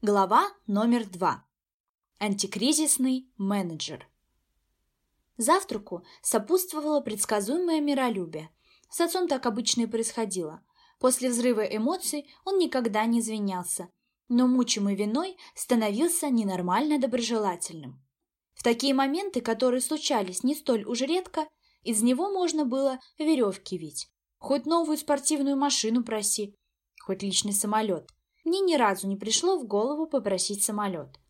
Глава номер два. Антикризисный менеджер. Завтраку сопутствовало предсказуемое миролюбие. С отцом так обычно и происходило. После взрыва эмоций он никогда не извинялся, но мучимый виной становился ненормально доброжелательным. В такие моменты, которые случались не столь уж редко, из него можно было веревки вить. Хоть новую спортивную машину проси, хоть личный самолет. Мне ни разу не пришло в голову попросить самолет.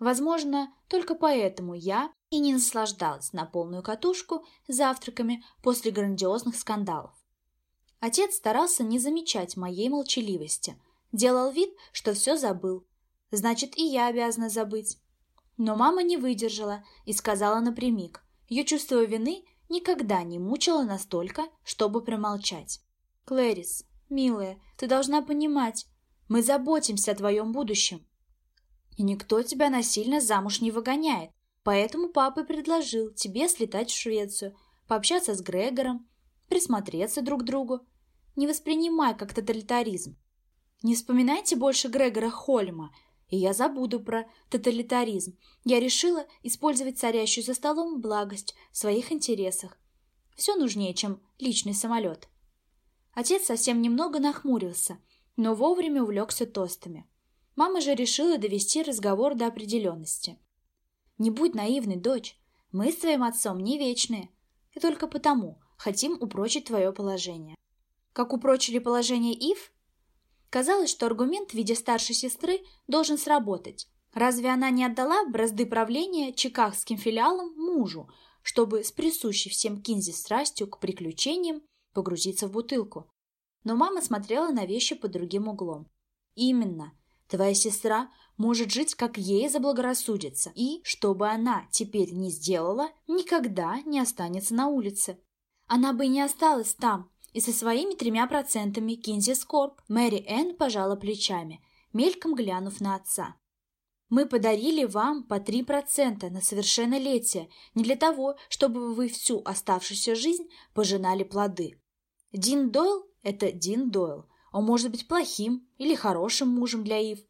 Возможно, только поэтому я и не наслаждалась на полную катушку завтраками после грандиозных скандалов. Отец старался не замечать моей молчаливости, делал вид, что все забыл. Значит, и я обязана забыть. Но мама не выдержала и сказала напрямик. Ее чувство вины никогда не мучило настолько, чтобы промолчать. «Клэрис, милая, ты должна понимать, мы заботимся о твоем будущем. И никто тебя насильно замуж не выгоняет. Поэтому папа предложил тебе слетать в Швецию, пообщаться с Грегором, присмотреться друг к другу. Не воспринимай как тоталитаризм. Не вспоминайте больше Грегора Хольма, и я забуду про тоталитаризм. Я решила использовать царящую за столом благость в своих интересах. Все нужнее, чем личный самолет. Отец совсем немного нахмурился – но вовремя увлекся тостами. Мама же решила довести разговор до определенности. «Не будь наивной, дочь. Мы с твоим отцом не вечные. И только потому хотим упрочить твое положение». Как упрочили положение Ив? Казалось, что аргумент в виде старшей сестры должен сработать. Разве она не отдала бразды правления чикагским филиалам мужу, чтобы с присущей всем Кинзи страстью к приключениям погрузиться в бутылку? Но мама смотрела на вещи под другим углом. «Именно. Твоя сестра может жить, как ей заблагорассудится, и, что бы она теперь не сделала, никогда не останется на улице. Она бы и не осталась там, и со своими тремя процентами Кинзи Скорб Мэри Энн пожала плечами, мельком глянув на отца. «Мы подарили вам по три процента на совершеннолетие, не для того, чтобы вы всю оставшуюся жизнь пожинали плоды. Дин Дойл это Дин Дойл. Он может быть плохим или хорошим мужем для Ив.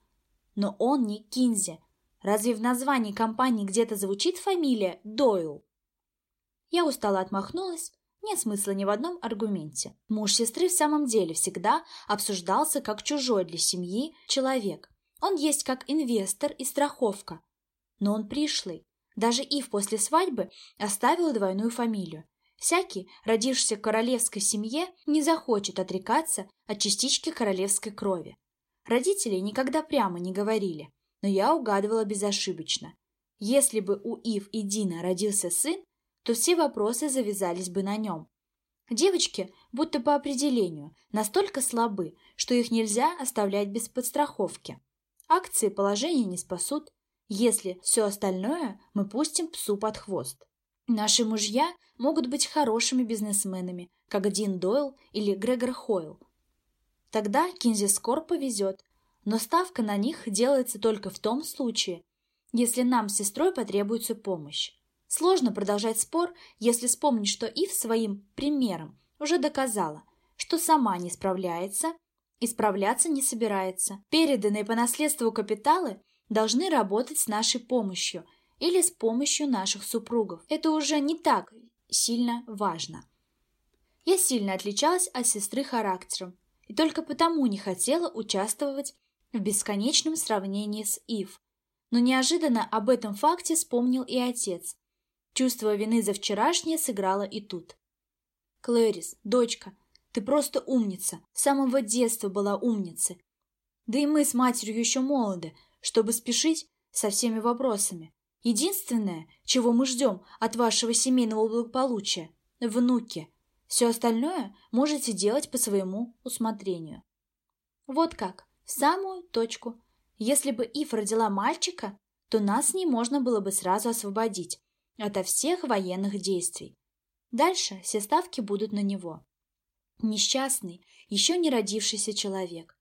Но он не Кинзи. Разве в названии компании где-то звучит фамилия Дойл? Я устало отмахнулась. Нет смысла ни в одном аргументе. Муж сестры в самом деле всегда обсуждался как чужой для семьи человек. Он есть как инвестор и страховка. Но он пришлый. Даже Ив после свадьбы оставила двойную фамилию. Всякий, родившийся в королевской семье, не захочет отрекаться от частички королевской крови. Родители никогда прямо не говорили, но я угадывала безошибочно. Если бы у Ив и Дина родился сын, то все вопросы завязались бы на нем. Девочки, будто по определению, настолько слабы, что их нельзя оставлять без подстраховки. Акции положения не спасут, если все остальное мы пустим псу под хвост. Наши мужья могут быть хорошими бизнесменами, как Дин Дойл или Грегор Хойл. Тогда Кинзи Скор повезет, но ставка на них делается только в том случае, если нам с сестрой потребуется помощь. Сложно продолжать спор, если вспомнить, что Ив своим примером уже доказала, что сама не справляется и справляться не собирается. Переданные по наследству капиталы должны работать с нашей помощью – или с помощью наших супругов. Это уже не так сильно важно. Я сильно отличалась от сестры характером и только потому не хотела участвовать в бесконечном сравнении с Ив. Но неожиданно об этом факте вспомнил и отец. Чувство вины за вчерашнее сыграло и тут. «Клэрис, дочка, ты просто умница, с самого детства была умницей. Да и мы с матерью еще молоды, чтобы спешить со всеми вопросами. Единственное, чего мы ждем от вашего семейного благополучия – внуки. Все остальное можете делать по своему усмотрению. Вот как, в самую точку. Если бы Ив родила мальчика, то нас с ней можно было бы сразу освободить ото всех военных действий. Дальше все ставки будут на него. Несчастный, еще не родившийся человек.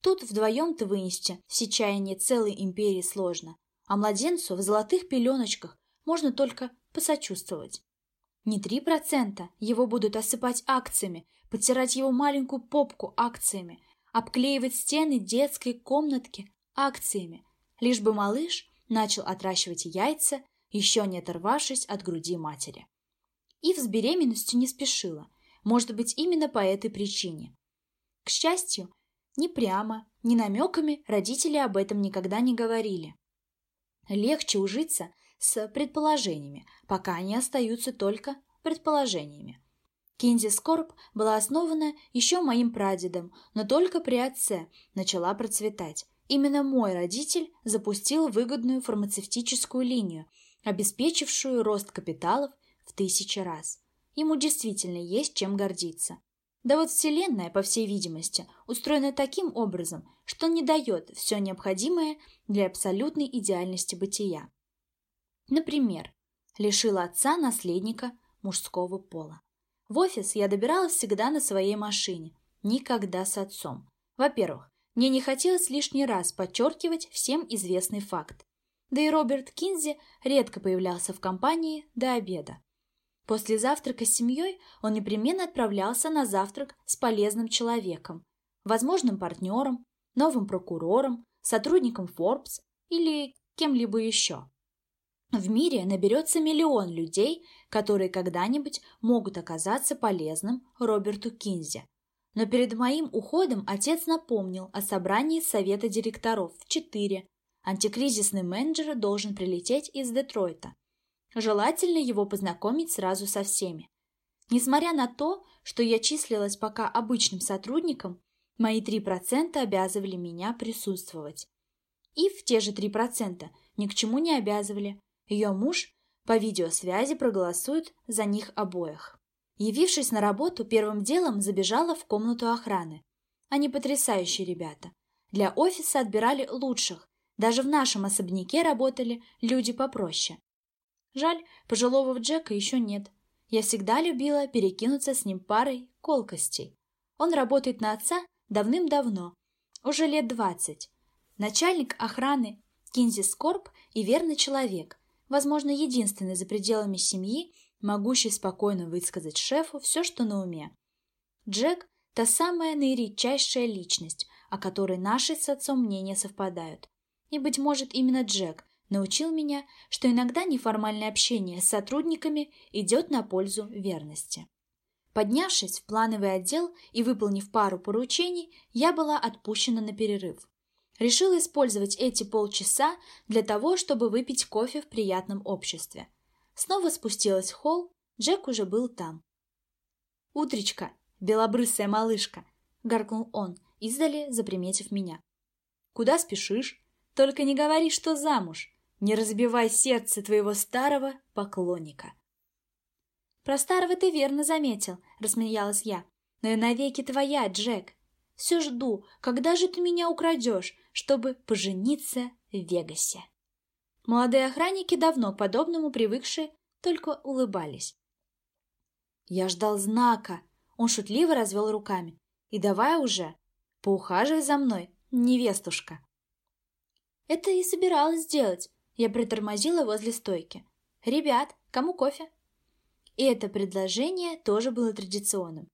Тут вдвоем-то вынести все чаяния целой империи сложно а младенцу в золотых пеленочках можно только посочувствовать. Не три процента его будут осыпать акциями, подтирать его маленькую попку акциями, обклеивать стены детской комнатки акциями, лишь бы малыш начал отращивать яйца, еще не оторвавшись от груди матери. Ив с беременностью не спешила, может быть, именно по этой причине. К счастью, ни прямо, ни намеками родители об этом никогда не говорили. Легче ужиться с предположениями, пока они остаются только предположениями. Кинзи Скорб была основана еще моим прадедом, но только при отце начала процветать. Именно мой родитель запустил выгодную фармацевтическую линию, обеспечившую рост капиталов в тысячи раз. Ему действительно есть чем гордиться. Да вот Вселенная, по всей видимости, устроена таким образом, что не дает все необходимое для абсолютной идеальности бытия. Например, лишила отца наследника мужского пола. В офис я добиралась всегда на своей машине, никогда с отцом. Во-первых, мне не хотелось лишний раз подчеркивать всем известный факт. Да и Роберт Кинзи редко появлялся в компании до обеда. После завтрака с семьей он непременно отправлялся на завтрак с полезным человеком, возможным партнером, новым прокурором, сотрудником Forbes или кем-либо еще. В мире наберется миллион людей, которые когда-нибудь могут оказаться полезным Роберту Кинзи. Но перед моим уходом отец напомнил о собрании совета директоров в 4. Антикризисный менеджер должен прилететь из Детройта. Желательно его познакомить сразу со всеми. Несмотря на то, что я числилась пока обычным сотрудником, мои 3% обязывали меня присутствовать. И в те же 3% ни к чему не обязывали. Ее муж по видеосвязи проголосует за них обоих. Явившись на работу, первым делом забежала в комнату охраны. Они потрясающие ребята. Для офиса отбирали лучших. Даже в нашем особняке работали люди попроще. Жаль, пожилого Джека еще нет. Я всегда любила перекинуться с ним парой колкостей. Он работает на отца давным-давно, уже лет двадцать. Начальник охраны Кинзи Скорб и верный человек, возможно, единственный за пределами семьи, могущий спокойно высказать шефу все, что на уме. Джек – та самая наиредчайшая личность, о которой наши с отцом мнения совпадают. И, быть может, именно Джек научил меня, что иногда неформальное общение с сотрудниками идет на пользу верности. Поднявшись в плановый отдел и выполнив пару поручений, я была отпущена на перерыв. Решила использовать эти полчаса для того, чтобы выпить кофе в приятном обществе. Снова спустилась в холл, Джек уже был там. «Утречка, белобрысая малышка!» — гаркнул он, издали заприметив меня. «Куда спешишь? Только не говори, что замуж!» Не разбивай сердце твоего старого поклонника. Про старого ты верно заметил, рассмеялась я. Но я навеки твоя, Джек. Все жду, когда же ты меня украдешь, чтобы пожениться в Вегасе. Молодые охранники, давно к подобному привыкшие, только улыбались. Я ждал знака. Он шутливо развел руками. И давай уже, поухаживай за мной, невестушка. Это и собиралась сделать, я притормозила возле стойки. «Ребят, кому кофе?» И это предложение тоже было традиционным.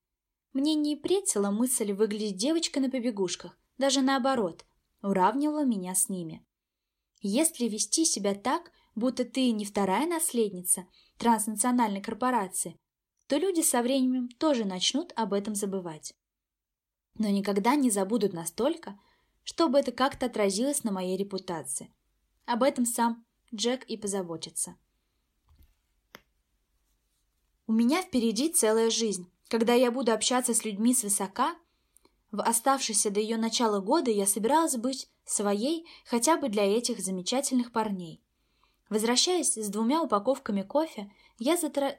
Мне не претила мысль выглядеть девочкой на побегушках, даже наоборот, уравнивала меня с ними. Если вести себя так, будто ты не вторая наследница транснациональной корпорации, то люди со временем тоже начнут об этом забывать. Но никогда не забудут настолько, чтобы это как-то отразилось на моей репутации. Об этом сам Джек и позаботится. У меня впереди целая жизнь. Когда я буду общаться с людьми свысока, в оставшиеся до ее начала года я собиралась быть своей хотя бы для этих замечательных парней. Возвращаясь с двумя упаковками кофе, я затра...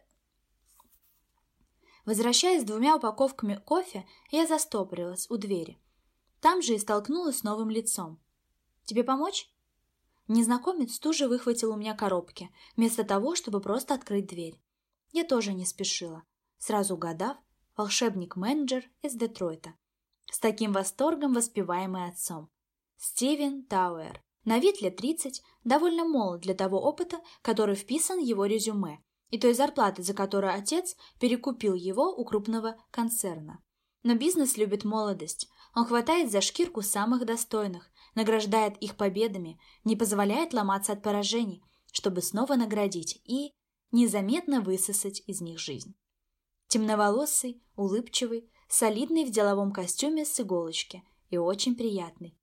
Возвращаясь с двумя упаковками кофе, я застопорилась у двери. Там же и столкнулась с новым лицом. «Тебе помочь?» Незнакомец тут же выхватил у меня коробки, вместо того, чтобы просто открыть дверь. Я тоже не спешила, сразу угадав, волшебник-менеджер из Детройта. С таким восторгом воспеваемый отцом. Стивен Тауэр. На вид лет 30, довольно молод для того опыта, который вписан в его резюме, и той зарплаты, за которую отец перекупил его у крупного концерна. Но бизнес любит молодость. Он хватает за шкирку самых достойных, награждает их победами, не позволяет ломаться от поражений, чтобы снова наградить и незаметно высосать из них жизнь. Темноволосый, улыбчивый, солидный в деловом костюме с иголочки и очень приятный.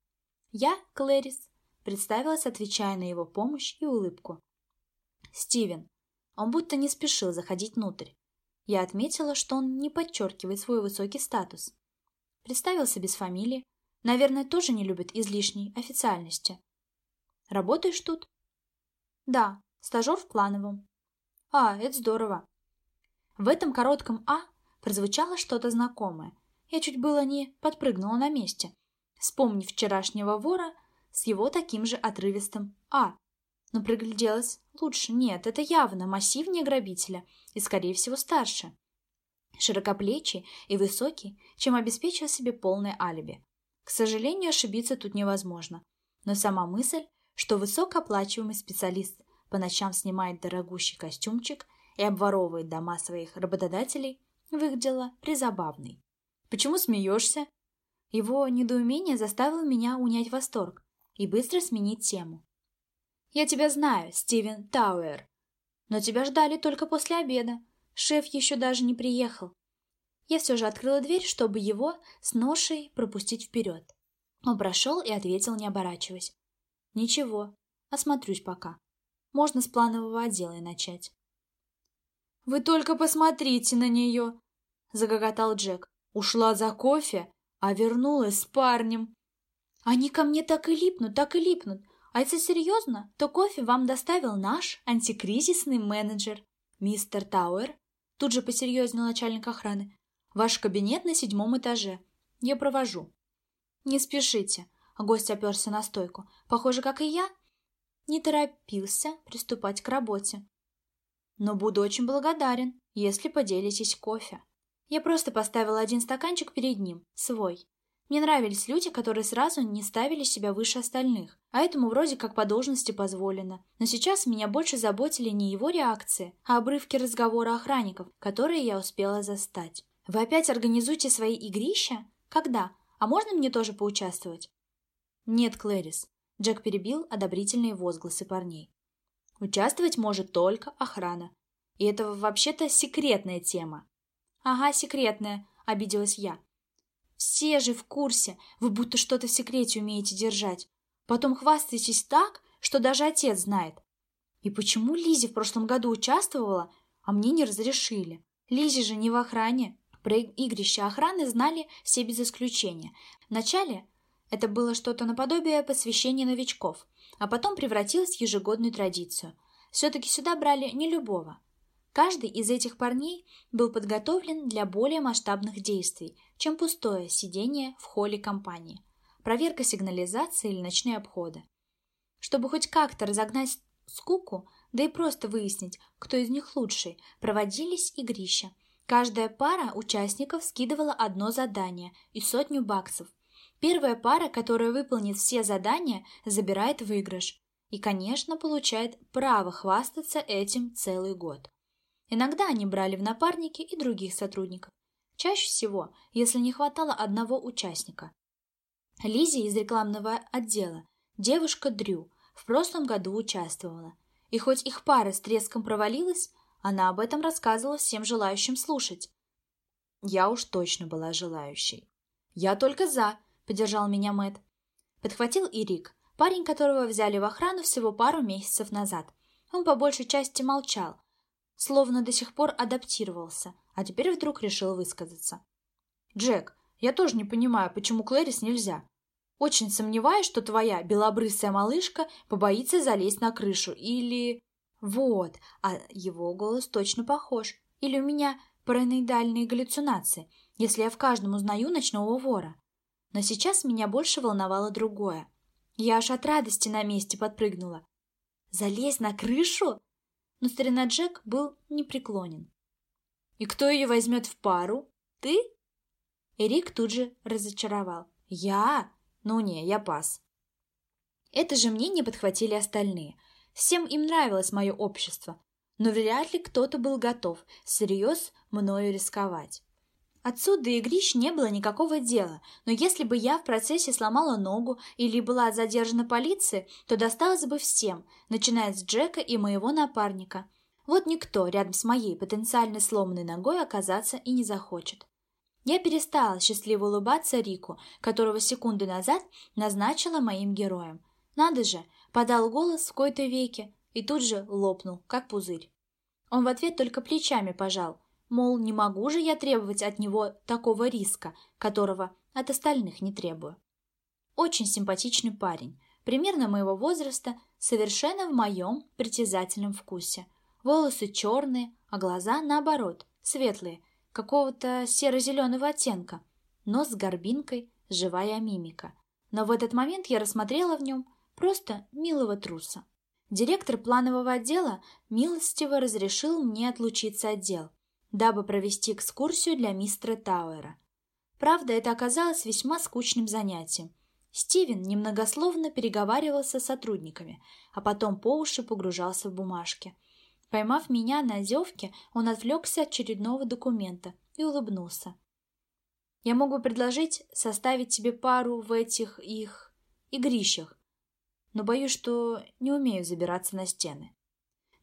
Я, Клэрис, представилась, отвечая на его помощь и улыбку. Стивен. Он будто не спешил заходить внутрь. Я отметила, что он не подчеркивает свой высокий статус. Представился без фамилии. Наверное, тоже не любит излишней официальности. Работаешь тут? Да, стажер в плановом. А, это здорово. В этом коротком «а» прозвучало что-то знакомое. Я чуть было не подпрыгнула на месте, вспомнив вчерашнего вора с его таким же отрывистым «а». Но пригляделась лучше. Нет, это явно массивнее грабителя и, скорее всего, старше. Широкоплечий и высокий, чем обеспечил себе полное алиби. К сожалению, ошибиться тут невозможно. Но сама мысль, что высокооплачиваемый специалист по ночам снимает дорогущий костюмчик и обворовывает дома своих работодателей, выглядела призабавной. «Почему смеешься?» Его недоумение заставило меня унять восторг и быстро сменить тему. «Я тебя знаю, Стивен Тауэр. Но тебя ждали только после обеда. Шеф еще даже не приехал. Я все же открыла дверь, чтобы его с ношей пропустить вперед. Он прошел и ответил, не оборачиваясь. «Ничего, осмотрюсь пока. Можно с планового отдела и начать». «Вы только посмотрите на нее!» — загоготал Джек. «Ушла за кофе, а вернулась с парнем. Они ко мне так и липнут, так и липнут. А если серьезно, то кофе вам доставил наш антикризисный менеджер, мистер Тауэр. Тут же посерьезнел начальник охраны. Ваш кабинет на седьмом этаже. Я провожу. Не спешите. Гость оперся на стойку. Похоже, как и я, не торопился приступать к работе. Но буду очень благодарен, если поделитесь кофе. Я просто поставила один стаканчик перед ним, свой, мне нравились люди, которые сразу не ставили себя выше остальных, а этому вроде как по должности позволено. Но сейчас меня больше заботили не его реакции, а обрывки разговора охранников, которые я успела застать. «Вы опять организуете свои игрища? Когда? А можно мне тоже поучаствовать?» «Нет, Клэрис», — Джек перебил одобрительные возгласы парней. «Участвовать может только охрана. И это вообще-то секретная тема». «Ага, секретная», — обиделась я. Все же в курсе, вы будто что-то в секрете умеете держать. Потом хвастаетесь так, что даже отец знает. И почему Лизе в прошлом году участвовала, а мне не разрешили? Лизе же не в охране. Про игрища охраны знали все без исключения. Вначале это было что-то наподобие посвящения новичков, а потом превратилось в ежегодную традицию. Все-таки сюда брали не любого. Каждый из этих парней был подготовлен для более масштабных действий, чем пустое сидение в холле компании, проверка сигнализации или ночные обходы. Чтобы хоть как-то разогнать скуку, да и просто выяснить, кто из них лучший, проводились игрища. Каждая пара участников скидывала одно задание и сотню баксов. Первая пара, которая выполнит все задания, забирает выигрыш. И, конечно, получает право хвастаться этим целый год. Иногда они брали в напарники и других сотрудников. Чаще всего, если не хватало одного участника. Лизи из рекламного отдела, девушка Дрю, в прошлом году участвовала. И хоть их пара с треском провалилась, она об этом рассказывала всем желающим слушать. Я уж точно была желающей. «Я только за», — поддержал меня Мэт. Подхватил и Рик, парень, которого взяли в охрану всего пару месяцев назад. Он по большей части молчал, словно до сих пор адаптировался, а теперь вдруг решил высказаться. «Джек, я тоже не понимаю, почему Клэрис нельзя. Очень сомневаюсь, что твоя белобрысая малышка побоится залезть на крышу или... Вот, а его голос точно похож. Или у меня параноидальные галлюцинации, если я в каждом узнаю ночного вора. Но сейчас меня больше волновало другое. Я аж от радости на месте подпрыгнула. «Залезть на крышу? Но старина Джек был непреклонен. «И кто ее возьмет в пару? Ты?» Эрик тут же разочаровал. «Я? Ну не, я пас». Это же мнение подхватили остальные. Всем им нравилось мое общество, но вряд ли кто-то был готов всерьез мною рисковать. Отцу до игрищ не было никакого дела, но если бы я в процессе сломала ногу или была задержана полицией, то досталось бы всем, начиная с Джека и моего напарника. Вот никто рядом с моей потенциально сломанной ногой оказаться и не захочет. Я перестала счастливо улыбаться Рику, которого секунду назад назначила моим героем. Надо же, подал голос в кои-то веке и тут же лопнул, как пузырь. Он в ответ только плечами пожал, мол, не могу же я требовать от него такого риска, которого от остальных не требую. Очень симпатичный парень, примерно моего возраста, совершенно в моем притязательном вкусе. Волосы черные, а глаза, наоборот, светлые, какого-то серо-зеленого оттенка, нос с горбинкой, живая мимика. Но в этот момент я рассмотрела в нем просто милого труса. Директор планового отдела милостиво разрешил мне отлучиться от дел, дабы провести экскурсию для мистера Тауэра. Правда, это оказалось весьма скучным занятием. Стивен немногословно переговаривался с сотрудниками, а потом по уши погружался в бумажки. Поймав меня на зевке, он отвлекся от очередного документа и улыбнулся. «Я могу предложить составить тебе пару в этих их игрищах, но боюсь, что не умею забираться на стены.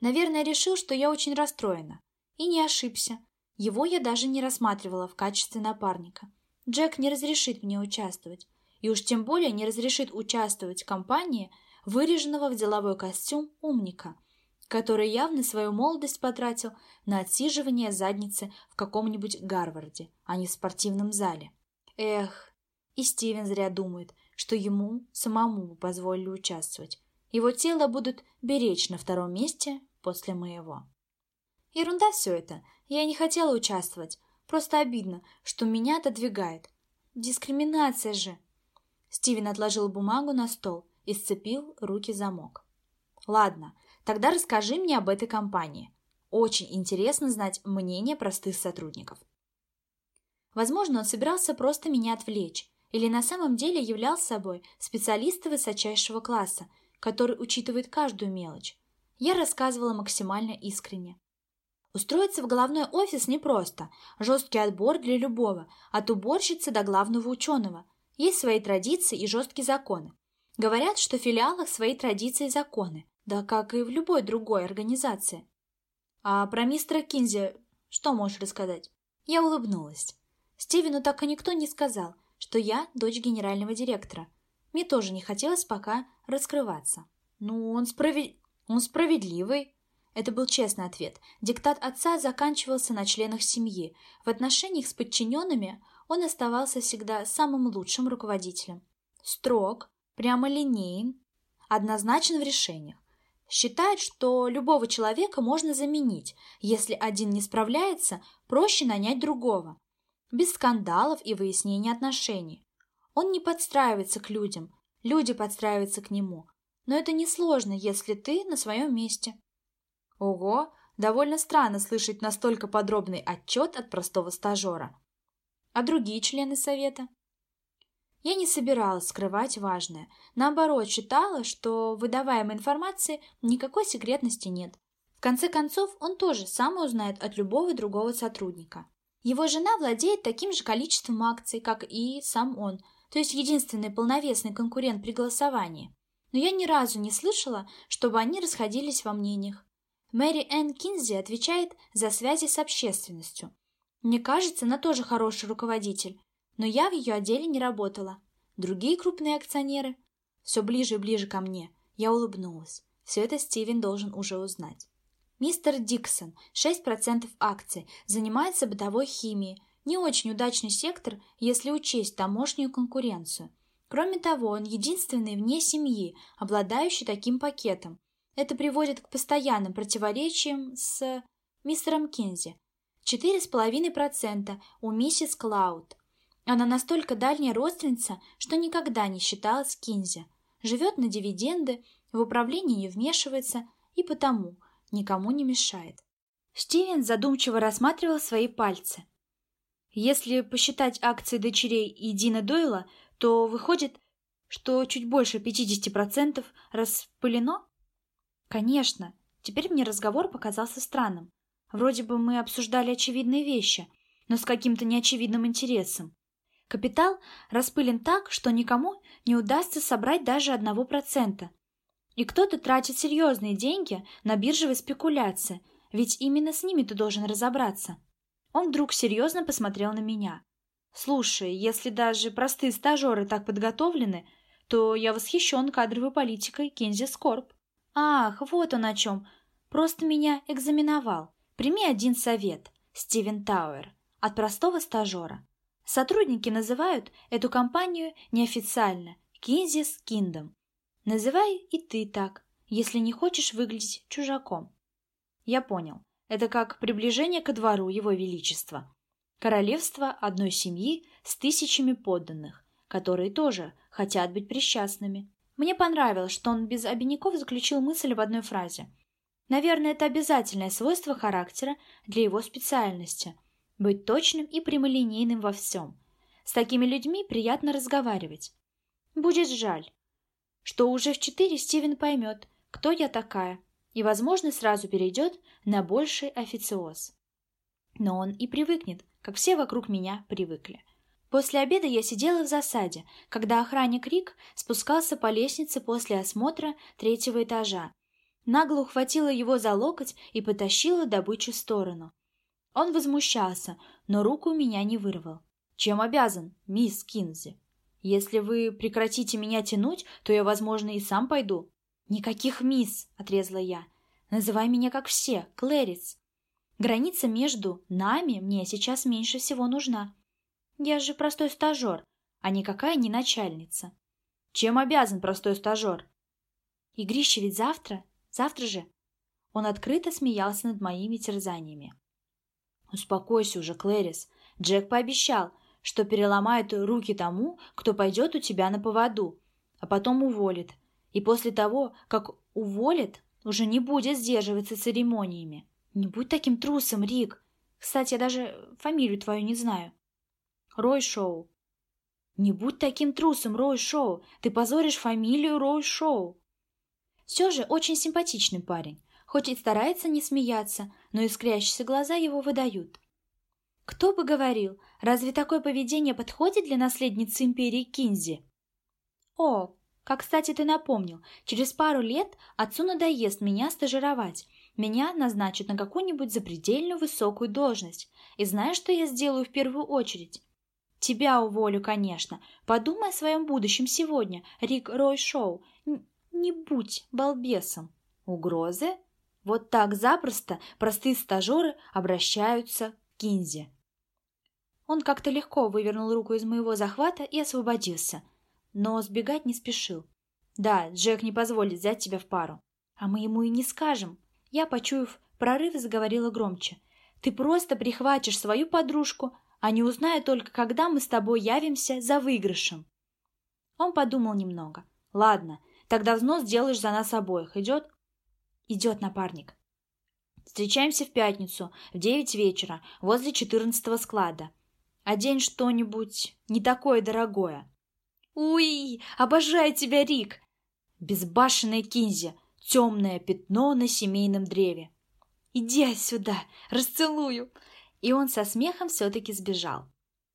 Наверное, решил, что я очень расстроена. И не ошибся. Его я даже не рассматривала в качестве напарника. Джек не разрешит мне участвовать. И уж тем более не разрешит участвовать в компании выреженного в деловой костюм умника, который явно свою молодость потратил на отсиживание задницы в каком-нибудь Гарварде, а не в спортивном зале. Эх, и Стивен зря думает – что ему самому позволили участвовать. Его тело будут беречь на втором месте после моего. Ерунда все это. Я не хотела участвовать. Просто обидно, что меня отодвигает. Дискриминация же. Стивен отложил бумагу на стол и сцепил руки замок. Ладно, тогда расскажи мне об этой компании. Очень интересно знать мнение простых сотрудников. Возможно, он собирался просто меня отвлечь, или на самом деле являл собой специалиста высочайшего класса, который учитывает каждую мелочь. Я рассказывала максимально искренне. Устроиться в головной офис непросто. Жесткий отбор для любого, от уборщицы до главного ученого. Есть свои традиции и жесткие законы. Говорят, что в филиалах свои традиции и законы, да как и в любой другой организации. А про мистера Кинзи что можешь рассказать? Я улыбнулась. Стивену так и никто не сказал – что я дочь генерального директора. Мне тоже не хотелось пока раскрываться. «Ну, он, справед... он справедливый». Это был честный ответ. Диктат отца заканчивался на членах семьи. В отношениях с подчиненными он оставался всегда самым лучшим руководителем. Строг, прямолинеен, однозначен в решениях. Считает, что любого человека можно заменить. Если один не справляется, проще нанять другого без скандалов и выяснения отношений. Он не подстраивается к людям, люди подстраиваются к нему. Но это несложно, если ты на своем месте. Ого, довольно странно слышать настолько подробный отчет от простого стажера. А другие члены совета? Я не собиралась скрывать важное. Наоборот, считала, что выдаваемой информации никакой секретности нет. В конце концов, он тоже сам узнает от любого другого сотрудника. Его жена владеет таким же количеством акций, как и сам он, то есть единственный полновесный конкурент при голосовании. Но я ни разу не слышала, чтобы они расходились во мнениях. Мэри Энн Кинзи отвечает за связи с общественностью. Мне кажется, она тоже хороший руководитель, но я в ее отделе не работала. Другие крупные акционеры все ближе и ближе ко мне. Я улыбнулась. Все это Стивен должен уже узнать. Мистер Диксон, 6% акций, занимается бытовой химией. Не очень удачный сектор, если учесть тамошнюю конкуренцию. Кроме того, он единственный вне семьи, обладающий таким пакетом. Это приводит к постоянным противоречиям с мистером Кинзи. 4,5% у миссис Клауд. Она настолько дальняя родственница, что никогда не считалась Кинзи. Живет на дивиденды, в управлении не вмешивается и потому – никому не мешает. Стивен задумчиво рассматривал свои пальцы. Если посчитать акции дочерей и Дина Дойла, то выходит, что чуть больше 50% распылено? Конечно. Теперь мне разговор показался странным. Вроде бы мы обсуждали очевидные вещи. но с каким-то неочевидным интересом. Капитал распылен так, что никому не удастся собрать даже одного процента. И кто-то тратит серьезные деньги на биржевые спекуляции, ведь именно с ними ты должен разобраться. Он вдруг серьезно посмотрел на меня. «Слушай, если даже простые стажеры так подготовлены, то я восхищен кадровой политикой Кензи Скорб». «Ах, вот он о чем. Просто меня экзаменовал. Прими один совет, Стивен Тауэр, от простого стажера. Сотрудники называют эту компанию неофициально Кинзис Киндом. Называй и ты так, если не хочешь выглядеть чужаком. Я понял. Это как приближение ко двору Его Величества. Королевство одной семьи с тысячами подданных, которые тоже хотят быть причастными. Мне понравилось, что он без обиняков заключил мысль в одной фразе. Наверное, это обязательное свойство характера для его специальности – быть точным и прямолинейным во всем. С такими людьми приятно разговаривать. Будет жаль, что уже в четыре Стивен поймет, кто я такая, и, возможно, сразу перейдет на больший официоз. Но он и привыкнет, как все вокруг меня привыкли. После обеда я сидела в засаде, когда охранник Рик спускался по лестнице после осмотра третьего этажа. Нагло ухватила его за локоть и потащила добычу в сторону. Он возмущался, но руку меня не вырвал. «Чем обязан, мисс Кинзи? Если вы прекратите меня тянуть, то я, возможно, и сам пойду. «Никаких мисс!» — отрезала я. «Называй меня как все, Клэрис. Граница между нами мне сейчас меньше всего нужна. Я же простой стажер, а никакая не начальница». «Чем обязан простой стажер?» «Игрище ведь завтра, завтра же». Он открыто смеялся над моими терзаниями. «Успокойся уже, Клэрис. Джек пообещал, что переломает руки тому, кто пойдет у тебя на поводу, а потом уволит, и после того, как уволят, уже не будет сдерживаться церемониями. Не будь таким трусом, Рик. Кстати, я даже фамилию твою не знаю. Рой Шоу. Не будь таким трусом, Рой Шоу. Ты позоришь фамилию Рой Шоу. Все же очень симпатичный парень. Хоть и старается не смеяться, но искрящиеся глаза его выдают. Кто бы говорил, разве такое поведение подходит для наследницы империи Кинзи? О, как, кстати, ты напомнил, через пару лет отцу надоест меня стажировать. Меня назначат на какую-нибудь запредельно высокую должность. И знаешь, что я сделаю в первую очередь? Тебя уволю, конечно. Подумай о своем будущем сегодня, Рик Рой Шоу. Н не будь балбесом. Угрозы? Вот так запросто простые стажеры обращаются к Кинзе. Он как-то легко вывернул руку из моего захвата и освободился – но сбегать не спешил. «Да, Джек не позволит взять тебя в пару». «А мы ему и не скажем». Я, почуяв прорыв, заговорила громче. «Ты просто прихватишь свою подружку, не узнаю только, когда мы с тобой явимся за выигрышем». Он подумал немного. «Ладно, тогда взнос делаешь за нас обоих. Идет?» «Идет, напарник». «Встречаемся в пятницу в девять вечера возле четырнадцатого склада. Одень что-нибудь не такое дорогое». «Уи! Обожаю тебя, Рик!» Безбашенная Кинзи, темное пятно на семейном древе. «Иди сюда, расцелую!» И он со смехом все-таки сбежал.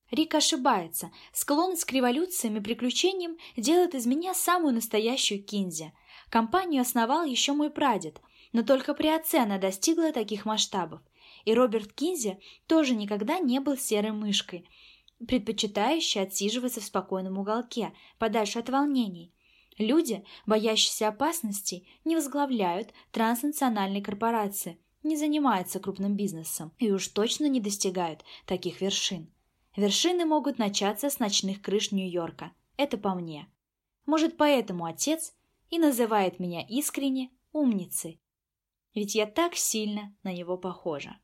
Рик ошибается. Склонность к революциям и приключениям делает из меня самую настоящую Кинзи. Компанию основал еще мой прадед, но только при отце она достигла таких масштабов. И Роберт Кинзи тоже никогда не был серой мышкой – предпочитающие отсиживаться в спокойном уголке, подальше от волнений. Люди, боящиеся опасностей, не возглавляют транснациональные корпорации, не занимаются крупным бизнесом и уж точно не достигают таких вершин. Вершины могут начаться с ночных крыш Нью-Йорка. Это по мне. Может, поэтому отец и называет меня искренне умницей. Ведь я так сильно на него похожа.